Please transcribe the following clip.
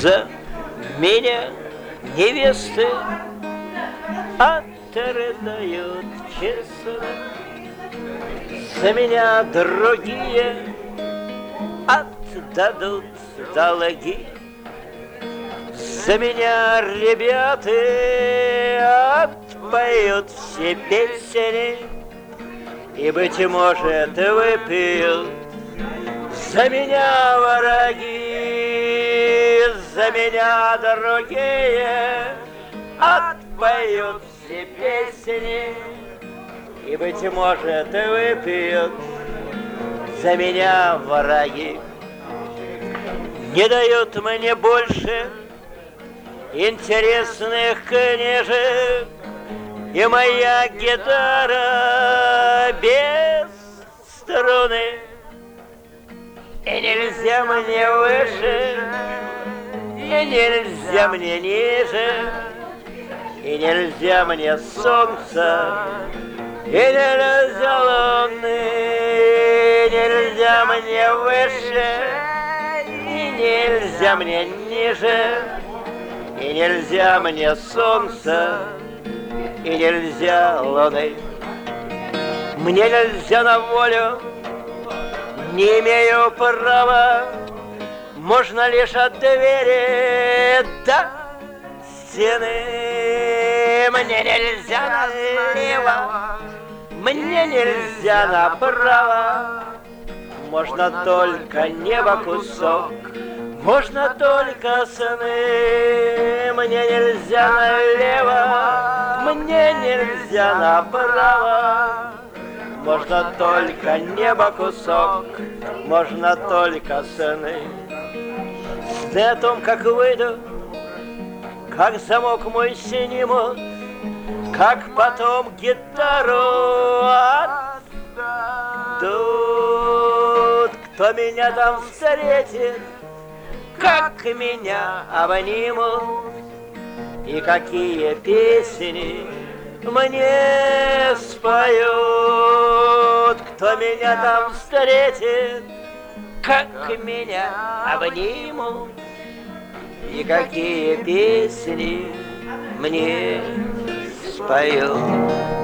За меня невесты отрыдают честно, За меня другие отдадут долги. За меня ребята отпоют все песни. И, быть может, выпьют за меня враги, за меня другие Отпоют все песни. И, быть может, выпьют за меня враги. Не дают мне больше интересных книжек И моя гитара без струны. И нельзя мне выше, и нельзя мне ниже. И нельзя мне солнца, и нельзя луны нельзя мне выше, и нельзя мне ниже и нельзя мне солнца, и нельзя луны. Мне нельзя на волю, не имею права, Можно лишь от двери до стены. Мне нельзя налево, мне нельзя направо, Можно только небо кусок, можно только сны, мне нельзя налево, мне нельзя направо. Можно только небо кусок, можно только сны. Сны о том, как выйду, как замок мой снимут, как потом гитару отдадут. Кто меня там встретит, как меня обнимут, и какие песни мне споют. Кто меня там встретит, как меня обнимут, и какие песни мне споют.